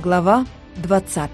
Глава 20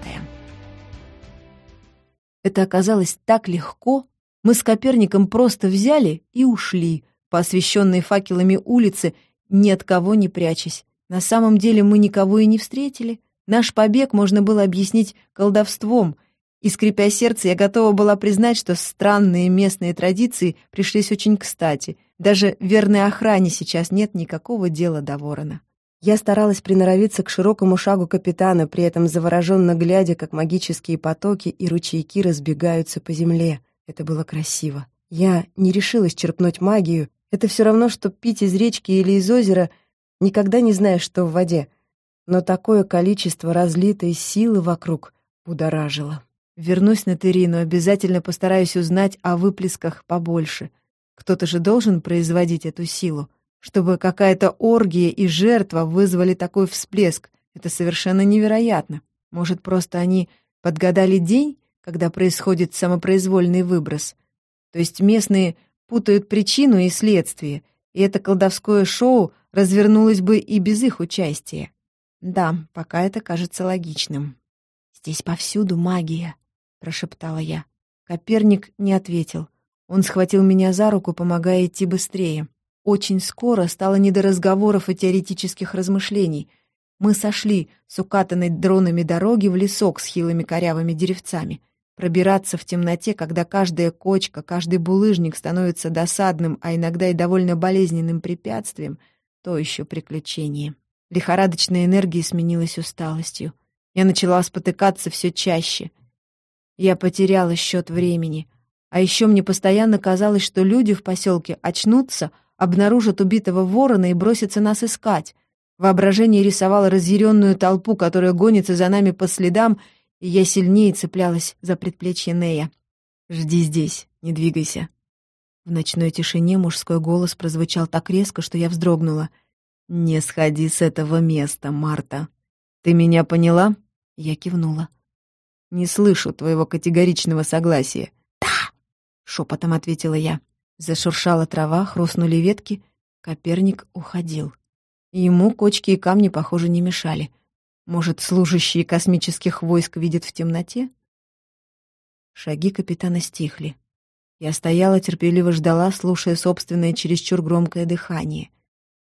Это оказалось так легко. Мы с Коперником просто взяли и ушли по освещенной факелами улице, ни от кого не прячась. На самом деле мы никого и не встретили. Наш побег можно было объяснить колдовством, и, скрипя сердце, я готова была признать, что странные местные традиции пришлись очень кстати. Даже верной охране сейчас нет никакого дела до ворона. Я старалась приноровиться к широкому шагу капитана, при этом завороженно глядя, как магические потоки и ручейки разбегаются по земле. Это было красиво. Я не решилась черпнуть магию. Это все равно, что пить из речки или из озера, никогда не знаешь, что в воде. Но такое количество разлитой силы вокруг будоражило. Вернусь на Терину, обязательно постараюсь узнать о выплесках побольше. Кто-то же должен производить эту силу. Чтобы какая-то оргия и жертва вызвали такой всплеск, это совершенно невероятно. Может, просто они подгадали день, когда происходит самопроизвольный выброс? То есть местные путают причину и следствие, и это колдовское шоу развернулось бы и без их участия. Да, пока это кажется логичным. «Здесь повсюду магия», — прошептала я. Коперник не ответил. Он схватил меня за руку, помогая идти быстрее. Очень скоро стало не до разговоров и теоретических размышлений. Мы сошли с укатанной дронами дороги в лесок с хилыми корявыми деревцами. Пробираться в темноте, когда каждая кочка, каждый булыжник становится досадным, а иногда и довольно болезненным препятствием, то еще приключение. Лихорадочная энергия сменилась усталостью. Я начала спотыкаться все чаще. Я потеряла счет времени. А еще мне постоянно казалось, что люди в поселке очнутся — обнаружат убитого ворона и бросятся нас искать. Воображение рисовало разъяренную толпу, которая гонится за нами по следам, и я сильнее цеплялась за предплечье Нея. «Жди здесь, не двигайся». В ночной тишине мужской голос прозвучал так резко, что я вздрогнула. «Не сходи с этого места, Марта. Ты меня поняла?» Я кивнула. «Не слышу твоего категоричного согласия». «Да!» — шепотом ответила я. Зашуршала трава, хрустнули ветки. Коперник уходил. Ему кочки и камни, похоже, не мешали. Может, служащие космических войск видят в темноте? Шаги капитана стихли. Я стояла, терпеливо ждала, слушая собственное чересчур громкое дыхание.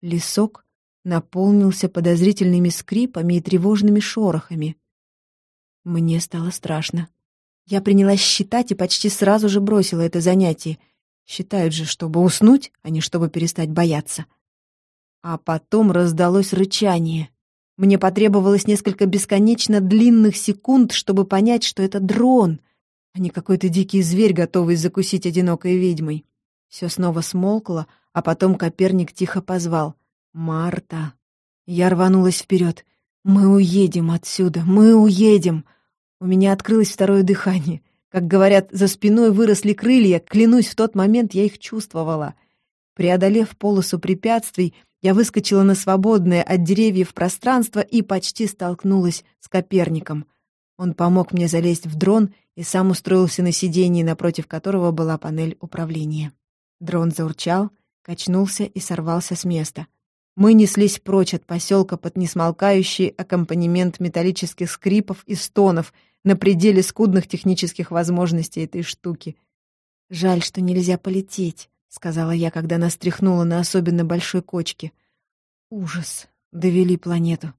Лесок наполнился подозрительными скрипами и тревожными шорохами. Мне стало страшно. Я принялась считать и почти сразу же бросила это занятие. Считают же, чтобы уснуть, а не чтобы перестать бояться. А потом раздалось рычание. Мне потребовалось несколько бесконечно длинных секунд, чтобы понять, что это дрон, а не какой-то дикий зверь, готовый закусить одинокой ведьмой. Все снова смолкло, а потом Коперник тихо позвал. «Марта!» Я рванулась вперед. «Мы уедем отсюда! Мы уедем!» У меня открылось второе дыхание. Как говорят, за спиной выросли крылья, клянусь, в тот момент я их чувствовала. Преодолев полосу препятствий, я выскочила на свободное от деревьев пространство и почти столкнулась с Коперником. Он помог мне залезть в дрон и сам устроился на сиденье, напротив которого была панель управления. Дрон заурчал, качнулся и сорвался с места. Мы неслись прочь от поселка под несмолкающий аккомпанемент металлических скрипов и стонов — на пределе скудных технических возможностей этой штуки. «Жаль, что нельзя полететь», — сказала я, когда нас тряхнуло на особенно большой кочке. «Ужас. Довели планету».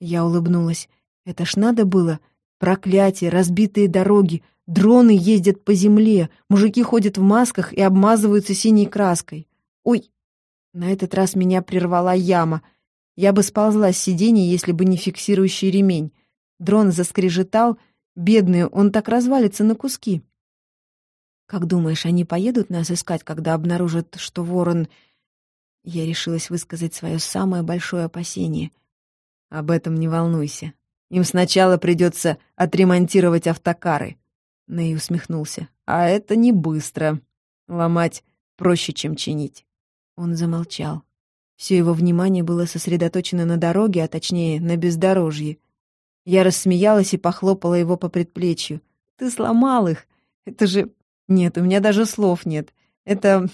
Я улыбнулась. «Это ж надо было. Проклятие, разбитые дороги, дроны ездят по земле, мужики ходят в масках и обмазываются синей краской. Ой!» На этот раз меня прервала яма. Я бы сползла с сиденья, если бы не фиксирующий ремень. Дрон заскрежетал — Бедный, он так развалится на куски. Как думаешь, они поедут нас искать, когда обнаружат, что ворон... Я решилась высказать свое самое большое опасение. Об этом не волнуйся. Им сначала придется отремонтировать автокары. Ней усмехнулся. А это не быстро. Ломать проще, чем чинить. Он замолчал. Все его внимание было сосредоточено на дороге, а точнее, на бездорожье. Я рассмеялась и похлопала его по предплечью. «Ты сломал их! Это же... Нет, у меня даже слов нет. Это...»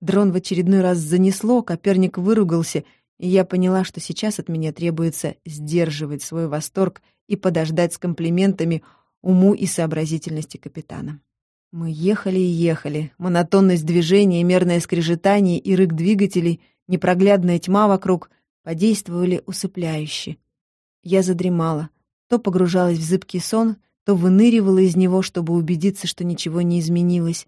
Дрон в очередной раз занесло, Коперник выругался, и я поняла, что сейчас от меня требуется сдерживать свой восторг и подождать с комплиментами уму и сообразительности капитана. Мы ехали и ехали. Монотонность движения, мерное скрежетание и рык двигателей, непроглядная тьма вокруг подействовали усыпляюще. Я задремала, то погружалась в зыбкий сон, то выныривала из него, чтобы убедиться, что ничего не изменилось.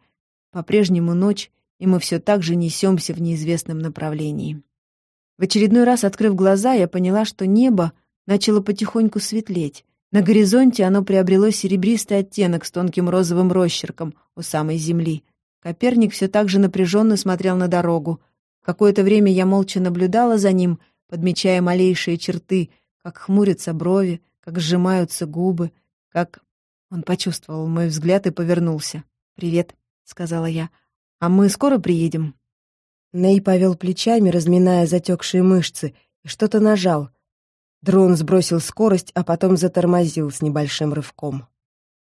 По-прежнему ночь, и мы все так же несемся в неизвестном направлении. В очередной раз, открыв глаза, я поняла, что небо начало потихоньку светлеть. На горизонте оно приобрело серебристый оттенок с тонким розовым росчерком у самой земли. Коперник все так же напряженно смотрел на дорогу. Какое-то время я молча наблюдала за ним, подмечая малейшие черты, как хмурятся брови, как сжимаются губы, как... Он почувствовал мой взгляд и повернулся. «Привет», — сказала я. «А мы скоро приедем?» Ней повел плечами, разминая затекшие мышцы, и что-то нажал — Дрон сбросил скорость, а потом затормозил с небольшим рывком.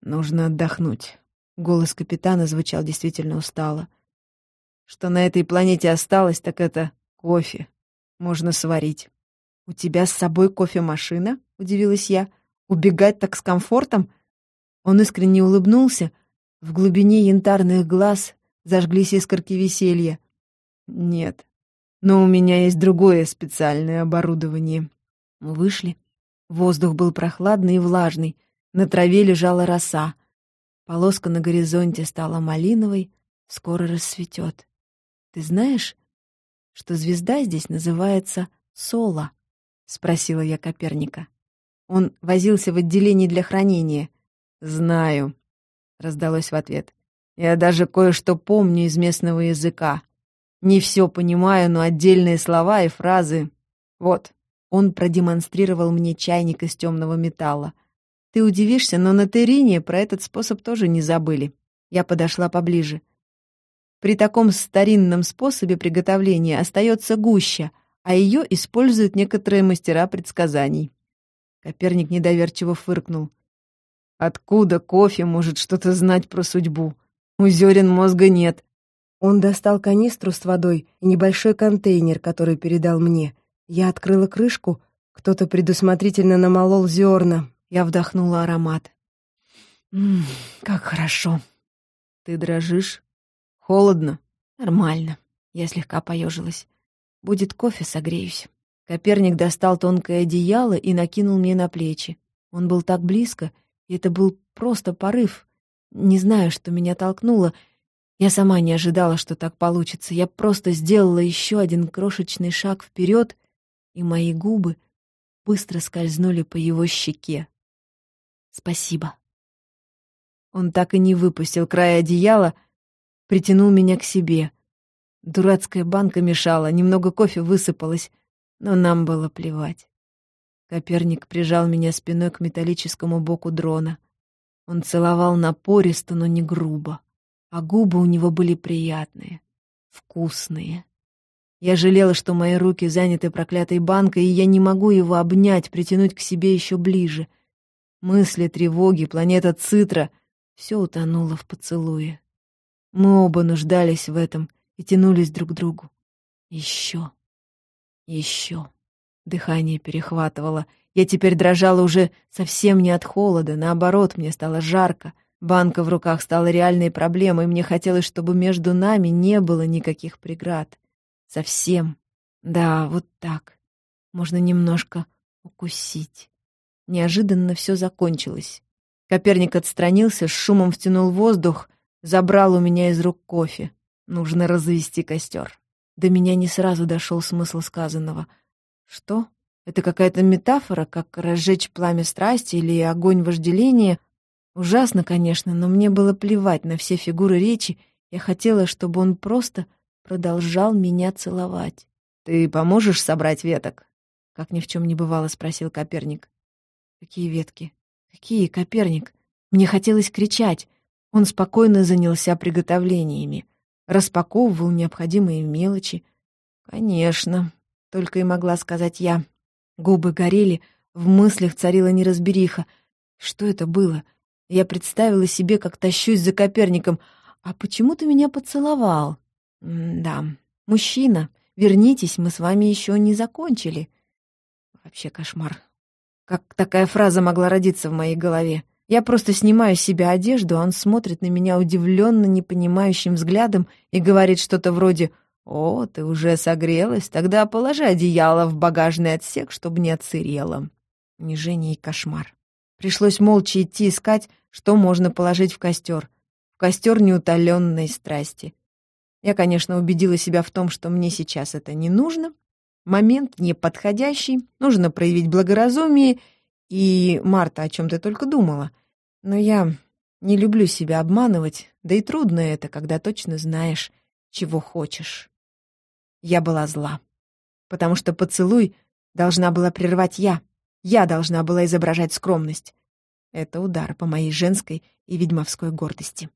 «Нужно отдохнуть». Голос капитана звучал действительно устало. «Что на этой планете осталось, так это кофе. Можно сварить». «У тебя с собой кофемашина?» — удивилась я. «Убегать так с комфортом?» Он искренне улыбнулся. В глубине янтарных глаз зажглись искорки веселья. «Нет, но у меня есть другое специальное оборудование. Мы вышли. Воздух был прохладный и влажный. На траве лежала роса. Полоска на горизонте стала малиновой, скоро рассветет. Ты знаешь, что звезда здесь называется Соло? Спросила я Коперника. Он возился в отделении для хранения. Знаю, раздалось в ответ. Я даже кое-что помню из местного языка. Не все понимаю, но отдельные слова и фразы... Вот, он продемонстрировал мне чайник из темного металла. Ты удивишься, но на Терине про этот способ тоже не забыли. Я подошла поближе. При таком старинном способе приготовления остается гуща, а ее используют некоторые мастера предсказаний. Коперник недоверчиво фыркнул. Откуда кофе может что-то знать про судьбу? У зерен мозга нет. Он достал канистру с водой и небольшой контейнер, который передал мне. Я открыла крышку, кто-то предусмотрительно намолол зерна. Я вдохнула аромат. Ммм, как хорошо. Ты дрожишь? Холодно? Нормально. Я слегка поежилась. Будет кофе, согреюсь. Коперник достал тонкое одеяло и накинул мне на плечи. Он был так близко, и это был просто порыв. Не знаю, что меня толкнуло. Я сама не ожидала, что так получится. Я просто сделала еще один крошечный шаг вперед и мои губы быстро скользнули по его щеке. «Спасибо». Он так и не выпустил край одеяла, притянул меня к себе. Дурацкая банка мешала, немного кофе высыпалось, но нам было плевать. Коперник прижал меня спиной к металлическому боку дрона. Он целовал напористо, но не грубо, а губы у него были приятные, вкусные. Я жалела, что мои руки заняты проклятой банкой, и я не могу его обнять, притянуть к себе еще ближе. Мысли, тревоги, планета Цитра — все утонуло в поцелуе. Мы оба нуждались в этом и тянулись друг к другу. Еще. Еще. Дыхание перехватывало. Я теперь дрожала уже совсем не от холода, наоборот, мне стало жарко. Банка в руках стала реальной проблемой, мне хотелось, чтобы между нами не было никаких преград. Совсем. Да, вот так. Можно немножко укусить. Неожиданно все закончилось. Коперник отстранился, с шумом втянул воздух, забрал у меня из рук кофе. Нужно развести костер. До меня не сразу дошел смысл сказанного. Что? Это какая-то метафора, как разжечь пламя страсти или огонь вожделения? Ужасно, конечно, но мне было плевать на все фигуры речи. Я хотела, чтобы он просто продолжал меня целовать. «Ты поможешь собрать веток?» — как ни в чем не бывало, спросил Коперник. «Какие ветки? Какие, Коперник?» Мне хотелось кричать. Он спокойно занялся приготовлениями, распаковывал необходимые мелочи. «Конечно», — только и могла сказать я. Губы горели, в мыслях царила неразбериха. Что это было? Я представила себе, как тащусь за Коперником. «А почему ты меня поцеловал?» да, мужчина, Вернитесь, мы с вами еще не закончили». Вообще кошмар. Как такая фраза могла родиться в моей голове? Я просто снимаю с себя одежду, а он смотрит на меня удивленно непонимающим взглядом и говорит что-то вроде «О, ты уже согрелась? Тогда положи одеяло в багажный отсек, чтобы не отсырело». Унижение и кошмар. Пришлось молча идти искать, что можно положить в костер. В костер неутоленной страсти. Я, конечно, убедила себя в том, что мне сейчас это не нужно. Момент неподходящий, нужно проявить благоразумие, и, Марта, о чем ты только думала. Но я не люблю себя обманывать, да и трудно это, когда точно знаешь, чего хочешь. Я была зла, потому что поцелуй должна была прервать я. Я должна была изображать скромность. Это удар по моей женской и ведьмовской гордости.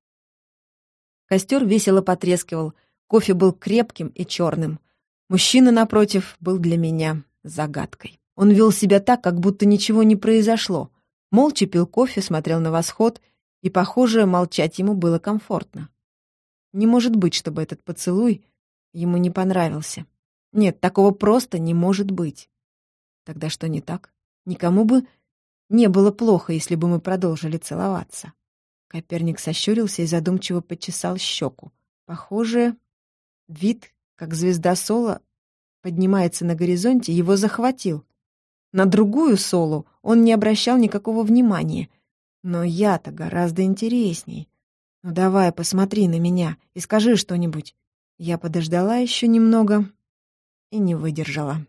Костер весело потрескивал, кофе был крепким и черным. Мужчина, напротив, был для меня загадкой. Он вел себя так, как будто ничего не произошло. Молча пил кофе, смотрел на восход, и, похоже, молчать ему было комфортно. Не может быть, чтобы этот поцелуй ему не понравился. Нет, такого просто не может быть. Тогда что не так? Никому бы не было плохо, если бы мы продолжили целоваться. Коперник сощурился и задумчиво почесал щеку. Похоже, вид, как звезда Соло поднимается на горизонте, его захватил. На другую Солу он не обращал никакого внимания. Но я-то гораздо интересней. Ну давай, посмотри на меня и скажи что-нибудь. Я подождала еще немного и не выдержала.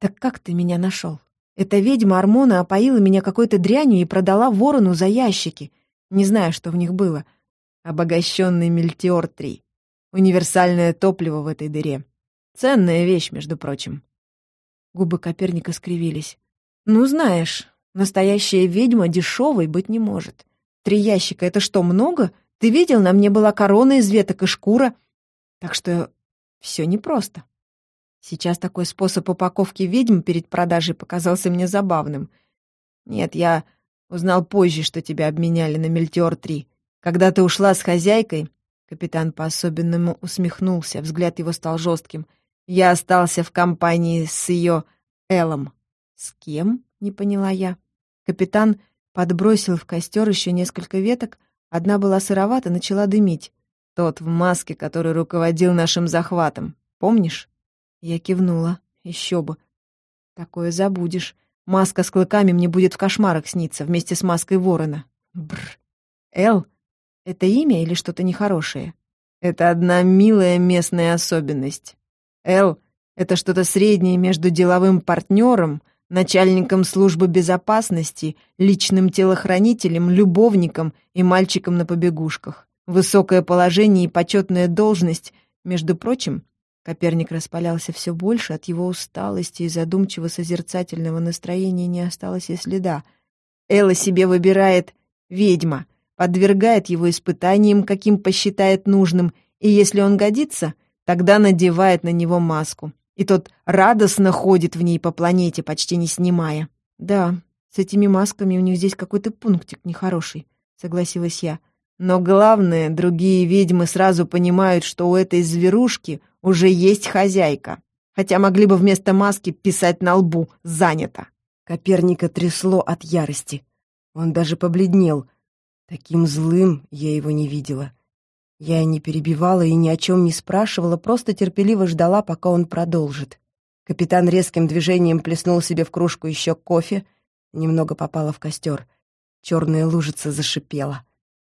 Так как ты меня нашел? Эта ведьма Армона опоила меня какой-то дрянью и продала ворону за ящики. Не знаю, что в них было. Обогащенный Мельтиор-3. Универсальное топливо в этой дыре. Ценная вещь, между прочим. Губы Коперника скривились. «Ну, знаешь, настоящая ведьма дешевой быть не может. Три ящика — это что, много? Ты видел, на мне была корона из веток и шкура. Так что все непросто. Сейчас такой способ упаковки ведьм перед продажей показался мне забавным. Нет, я узнал позже, что тебя обменяли на Мельтеор-3. Когда ты ушла с хозяйкой, капитан по-особенному усмехнулся, взгляд его стал жестким. Я остался в компании с ее Элом. С кем? Не поняла я. Капитан подбросил в костер еще несколько веток, одна была сыровата, начала дымить. Тот в маске, который руководил нашим захватом. Помнишь? Я кивнула. Еще бы. Такое забудешь. Маска с клыками мне будет в кошмарах сниться вместе с маской ворона. Бр. Эл? Это имя или что-то нехорошее? Это одна милая местная особенность. Эл — это что-то среднее между деловым партнером, начальником службы безопасности, личным телохранителем, любовником и мальчиком на побегушках. Высокое положение и почетная должность, между прочим, Коперник распалялся все больше, от его усталости и задумчиво-созерцательного настроения не осталось и следа. Элла себе выбирает ведьма, подвергает его испытаниям, каким посчитает нужным, и если он годится, тогда надевает на него маску. И тот радостно ходит в ней по планете, почти не снимая. «Да, с этими масками у них здесь какой-то пунктик нехороший», — согласилась я. Но главное, другие ведьмы сразу понимают, что у этой зверушки уже есть хозяйка, хотя могли бы вместо маски писать на лбу «занято». Коперника трясло от ярости. Он даже побледнел. Таким злым я его не видела. Я не перебивала и ни о чем не спрашивала, просто терпеливо ждала, пока он продолжит. Капитан резким движением плеснул себе в кружку еще кофе, немного попало в костер. Черная лужица зашипела.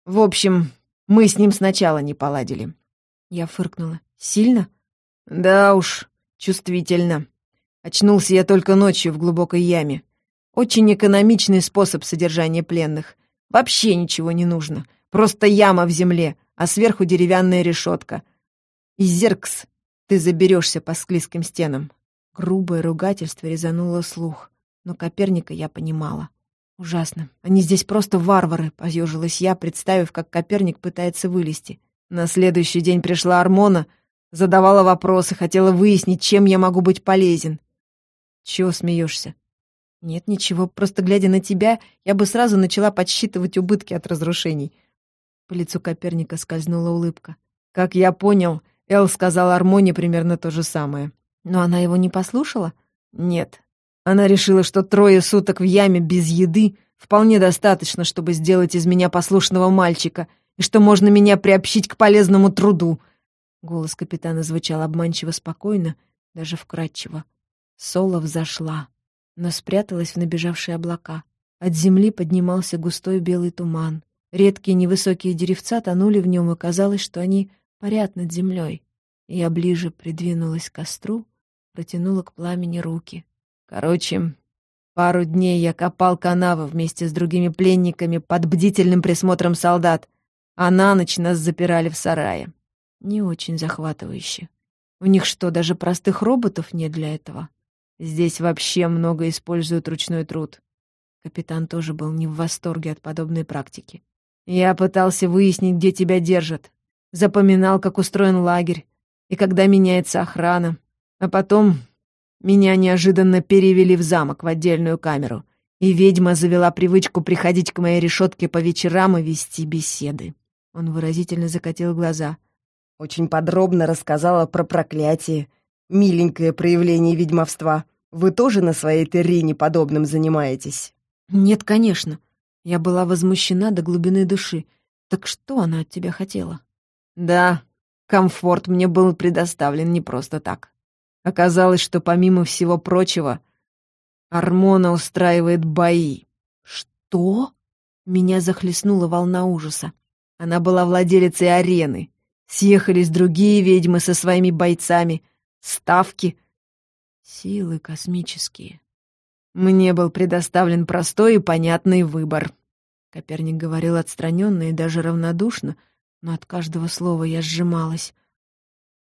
В общем, мы с ним сначала не поладили. Я фыркнула. Сильно? Да уж, чувствительно. Очнулся я только ночью в глубокой яме. Очень экономичный способ содержания пленных. Вообще ничего не нужно. Просто яма в земле, а сверху деревянная решетка. И зеркс, ты заберешься по склизким стенам. Грубое ругательство резануло слух, но Коперника я понимала. Ужасно. Они здесь просто варвары, поежилась я, представив, как Коперник пытается вылезти. На следующий день пришла Армона, задавала вопросы, хотела выяснить, чем я могу быть полезен. Чего смеешься? Нет, ничего, просто глядя на тебя, я бы сразу начала подсчитывать убытки от разрушений. По лицу Коперника скользнула улыбка. Как я понял, Эл сказал Армоне примерно то же самое. Но она его не послушала? Нет. Она решила, что трое суток в яме без еды вполне достаточно, чтобы сделать из меня послушного мальчика, и что можно меня приобщить к полезному труду. Голос капитана звучал обманчиво спокойно, даже вкрадчиво. Соло взошла, но спряталась в набежавшие облака. От земли поднимался густой белый туман. Редкие невысокие деревца тонули в нем, и казалось, что они парят над землей. Я ближе придвинулась к костру, протянула к пламени руки. Короче, пару дней я копал канавы вместе с другими пленниками под бдительным присмотром солдат, а на ночь нас запирали в сарае. Не очень захватывающе. У них что, даже простых роботов нет для этого? Здесь вообще много используют ручной труд. Капитан тоже был не в восторге от подобной практики. Я пытался выяснить, где тебя держат. Запоминал, как устроен лагерь и когда меняется охрана. А потом меня неожиданно перевели в замок, в отдельную камеру, и ведьма завела привычку приходить к моей решетке по вечерам и вести беседы. Он выразительно закатил глаза. Очень подробно рассказала про проклятие. Миленькое проявление ведьмовства. Вы тоже на своей террине подобным занимаетесь? Нет, конечно. Я была возмущена до глубины души. Так что она от тебя хотела? Да, комфорт мне был предоставлен не просто так. Оказалось, что помимо всего прочего, Армона устраивает бои. Что? Меня захлестнула волна ужаса. Она была владелицей арены. Съехались другие ведьмы со своими бойцами. Ставки. Силы космические. Мне был предоставлен простой и понятный выбор. Коперник говорил отстраненно и даже равнодушно, но от каждого слова я сжималась.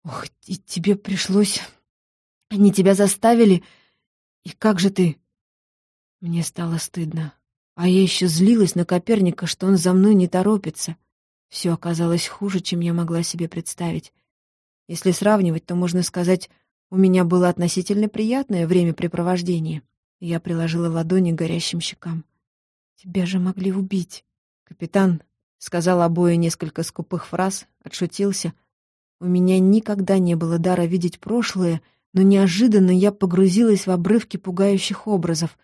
«Ох, и тебе пришлось они тебя заставили? И как же ты...» Мне стало стыдно. А я еще злилась на Коперника, что он за мной не торопится. Все оказалось хуже, чем я могла себе представить. Если сравнивать, то можно сказать, у меня было относительно приятное времяпрепровождение. Я приложила ладони к горящим щекам. «Тебя же могли убить!» «Капитан», — сказал обои несколько скупых фраз, отшутился. «У меня никогда не было дара видеть прошлое, — но неожиданно я погрузилась в обрывки пугающих образов.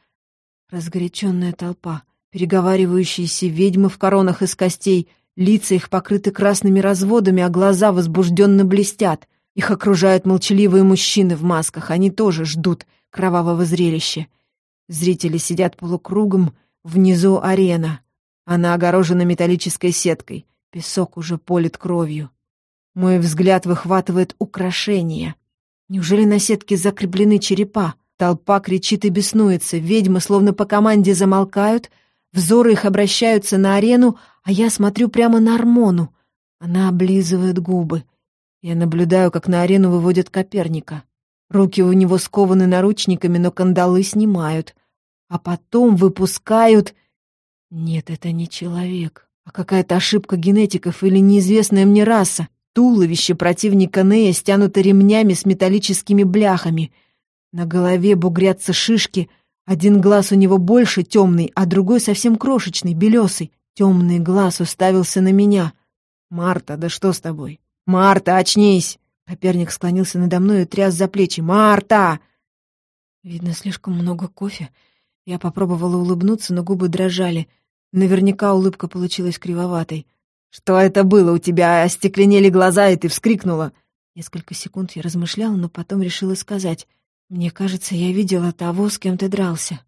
Разгоряченная толпа, переговаривающиеся ведьмы в коронах из костей, лица их покрыты красными разводами, а глаза возбужденно блестят. Их окружают молчаливые мужчины в масках, они тоже ждут кровавого зрелища. Зрители сидят полукругом, внизу арена. Она огорожена металлической сеткой, песок уже полит кровью. Мой взгляд выхватывает украшения — Неужели на сетке закреплены черепа? Толпа кричит и беснуется, ведьмы словно по команде замолкают, взоры их обращаются на арену, а я смотрю прямо на Армону. Она облизывает губы. Я наблюдаю, как на арену выводят Коперника. Руки у него скованы наручниками, но кандалы снимают. А потом выпускают... Нет, это не человек, а какая-то ошибка генетиков или неизвестная мне раса. Туловище противника Нея стянуто ремнями с металлическими бляхами. На голове бугрятся шишки. Один глаз у него больше темный, а другой совсем крошечный, белесый. Темный глаз уставился на меня. «Марта, да что с тобой?» «Марта, очнись!» Коперник склонился надо мной и тряс за плечи. «Марта!» Видно, слишком много кофе. Я попробовала улыбнуться, но губы дрожали. Наверняка улыбка получилась кривоватой. «Что это было у тебя? Остекленели глаза, и ты вскрикнула!» Несколько секунд я размышляла, но потом решила сказать. «Мне кажется, я видела того, с кем ты дрался.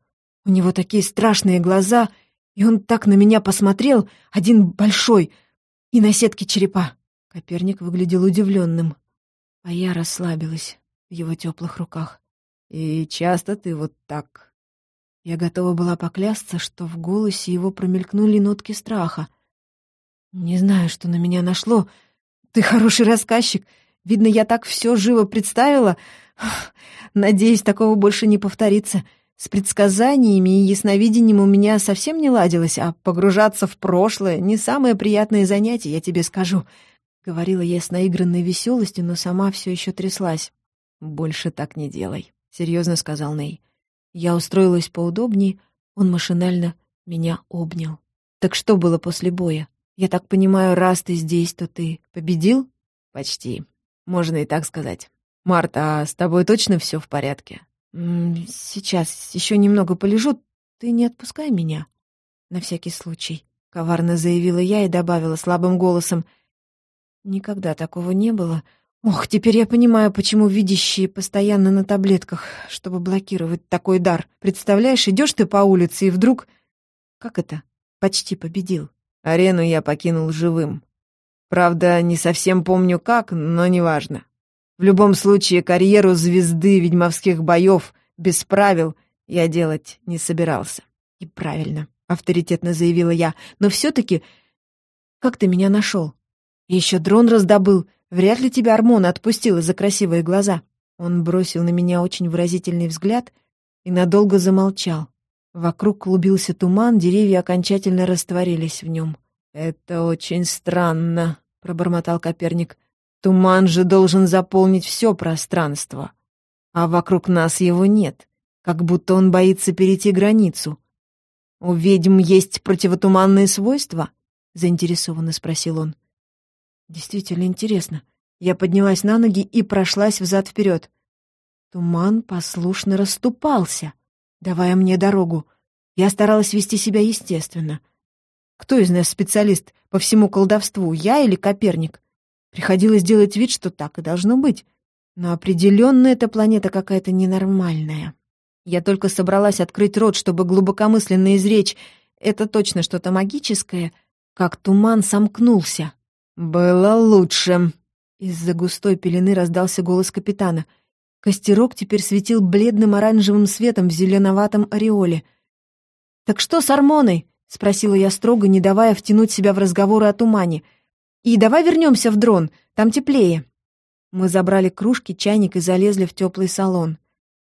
У него такие страшные глаза, и он так на меня посмотрел, один большой, и на сетке черепа». Коперник выглядел удивленным, а я расслабилась в его теплых руках. «И часто ты вот так?» Я готова была поклясться, что в голосе его промелькнули нотки страха. «Не знаю, что на меня нашло. Ты хороший рассказчик. Видно, я так все живо представила. Надеюсь, такого больше не повторится. С предсказаниями и ясновидением у меня совсем не ладилось, а погружаться в прошлое — не самое приятное занятие, я тебе скажу». Говорила я с наигранной веселостью, но сама все еще тряслась. «Больше так не делай», — серьезно сказал Ней. Я устроилась поудобнее, он машинально меня обнял. «Так что было после боя?» Я так понимаю, раз ты здесь, то ты победил? Почти. Можно и так сказать. «Марта, а с тобой точно все в порядке?» «Сейчас еще немного полежу. Ты не отпускай меня?» «На всякий случай», — коварно заявила я и добавила слабым голосом. «Никогда такого не было. Ох, теперь я понимаю, почему видящие постоянно на таблетках, чтобы блокировать такой дар. Представляешь, идешь ты по улице и вдруг... Как это? Почти победил». Арену я покинул живым. Правда, не совсем помню как, но неважно. В любом случае, карьеру звезды ведьмовских боев без правил я делать не собирался. И правильно, авторитетно заявила я. Но все-таки, как ты меня нашел? Еще дрон раздобыл. Вряд ли тебя Армона отпустила за красивые глаза. Он бросил на меня очень выразительный взгляд и надолго замолчал. Вокруг клубился туман, деревья окончательно растворились в нем. «Это очень странно», — пробормотал Коперник. Туман же должен заполнить все пространство, а вокруг нас его нет, как будто он боится перейти границу. «У ведьм есть противотуманные свойства?» — заинтересованно спросил он. «Действительно интересно». Я поднялась на ноги и прошлась взад-вперед. Туман послушно расступался, давая мне дорогу. Я старалась вести себя естественно. Кто из нас специалист по всему колдовству, я или Коперник? Приходилось делать вид, что так и должно быть. Но определенно эта планета какая-то ненормальная. Я только собралась открыть рот, чтобы глубокомысленно изречь «это точно что-то магическое», как туман сомкнулся. «Было лучше», из-за густой пелены раздался голос капитана. Костерок теперь светил бледным оранжевым светом в зеленоватом ореоле. «Так что с Армоной?» — спросила я строго, не давая втянуть себя в разговоры о тумане — и давай вернемся в дрон, там теплее». Мы забрали кружки, чайник и залезли в теплый салон.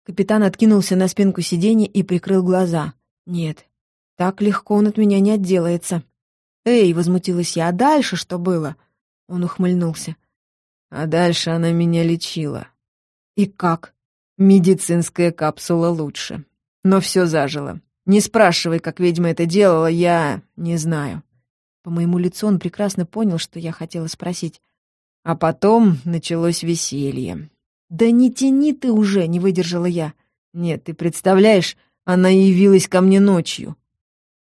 Капитан откинулся на спинку сиденья и прикрыл глаза. «Нет, так легко он от меня не отделается». «Эй!» — возмутилась я. «А дальше что было?» Он ухмыльнулся. «А дальше она меня лечила». «И как?» «Медицинская капсула лучше. Но все зажило. Не спрашивай, как ведьма это делала, я не знаю». По моему лицу он прекрасно понял, что я хотела спросить. А потом началось веселье. «Да не тяни ты уже!» — не выдержала я. «Нет, ты представляешь, она явилась ко мне ночью».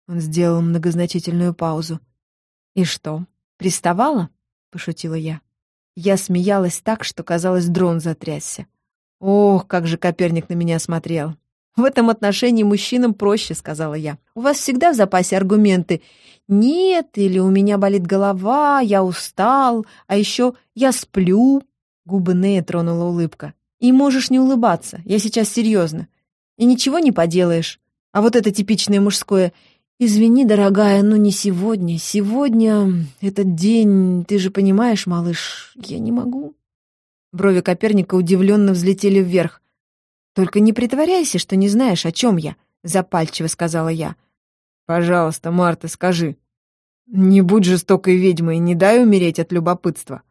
Он сделал многозначительную паузу. «И что, приставала?» — пошутила я. Я смеялась так, что, казалось, дрон затрясся. Ох, как же Коперник на меня смотрел. «В этом отношении мужчинам проще», — сказала я. «У вас всегда в запасе аргументы. Нет, или у меня болит голова, я устал, а еще я сплю». Губы Нея тронула улыбка. «И можешь не улыбаться, я сейчас серьезно. И ничего не поделаешь. А вот это типичное мужское «Извини, дорогая, но не сегодня. Сегодня этот день, ты же понимаешь, малыш, я не могу». Брови Коперника удивленно взлетели вверх. «Только не притворяйся, что не знаешь, о чем я», — запальчиво сказала я. «Пожалуйста, Марта, скажи. Не будь жестокой ведьмой, не дай умереть от любопытства».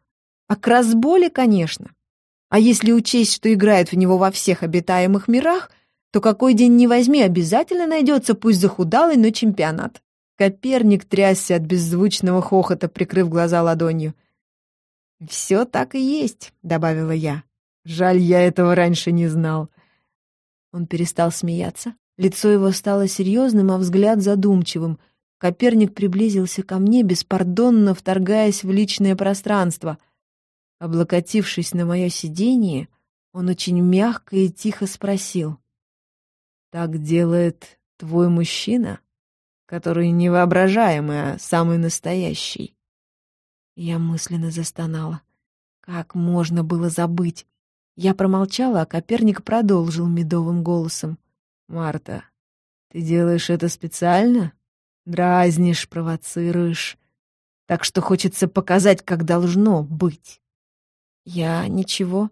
«А к разболе, конечно. А если учесть, что играет в него во всех обитаемых мирах, то какой день не возьми, обязательно найдется, пусть захудалый, но чемпионат». Коперник трясся от беззвучного хохота, прикрыв глаза ладонью. «Все так и есть», — добавила я. «Жаль, я этого раньше не знал. Он перестал смеяться. Лицо его стало серьезным, а взгляд задумчивым. Коперник приблизился ко мне, беспардонно вторгаясь в личное пространство. Облокотившись на мое сиденье, он очень мягко и тихо спросил. «Так делает твой мужчина, который невоображаемый, а самый настоящий?» Я мысленно застонала. Как можно было забыть? Я промолчала, а Коперник продолжил медовым голосом. «Марта, ты делаешь это специально? Дразнишь, провоцируешь. Так что хочется показать, как должно быть». «Я ничего».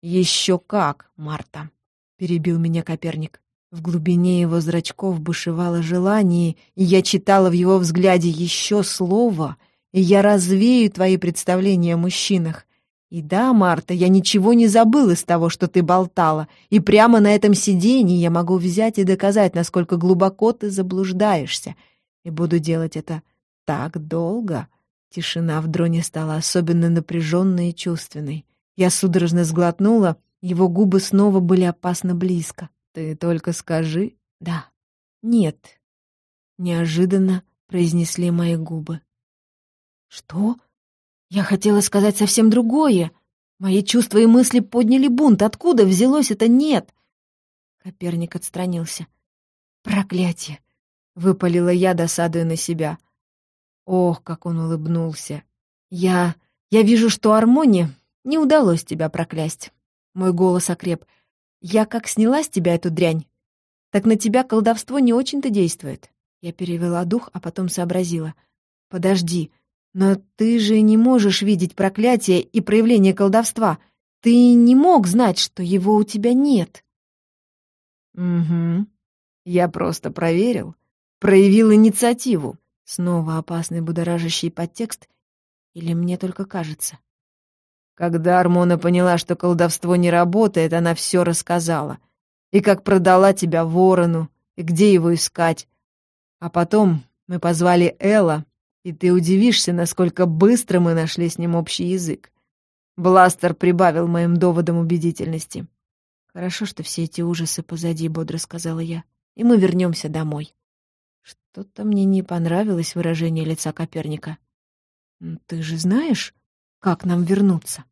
«Еще как, Марта», — перебил меня Коперник. В глубине его зрачков бушевало желание, и я читала в его взгляде еще слово, и я развею твои представления о мужчинах. И да, Марта, я ничего не забыл из того, что ты болтала, и прямо на этом сиденье я могу взять и доказать, насколько глубоко ты заблуждаешься. И буду делать это так долго. Тишина в дроне стала особенно напряженной и чувственной. Я судорожно сглотнула, его губы снова были опасно близко. «Ты только скажи «да». «Нет», — неожиданно произнесли мои губы. «Что? Я хотела сказать совсем другое. Мои чувства и мысли подняли бунт. Откуда взялось это «нет»?» Коперник отстранился. «Проклятие!» — выпалила я, досадуя на себя. Ох, как он улыбнулся. «Я... я вижу, что Армоне не удалось тебя проклясть». Мой голос окреп. «Я как сняла с тебя эту дрянь, так на тебя колдовство не очень-то действует». Я перевела дух, а потом сообразила. «Подожди, но ты же не можешь видеть проклятие и проявление колдовства. Ты не мог знать, что его у тебя нет». «Угу. Я просто проверил. Проявил инициативу. Снова опасный будоражащий подтекст. Или мне только кажется?» Когда Армона поняла, что колдовство не работает, она все рассказала. И как продала тебя ворону, и где его искать. А потом мы позвали Элла, и ты удивишься, насколько быстро мы нашли с ним общий язык. Бластер прибавил моим доводам убедительности. «Хорошо, что все эти ужасы позади», — бодро сказала я. «И мы вернемся домой». Что-то мне не понравилось выражение лица Коперника. «Ты же знаешь, как нам вернуться?»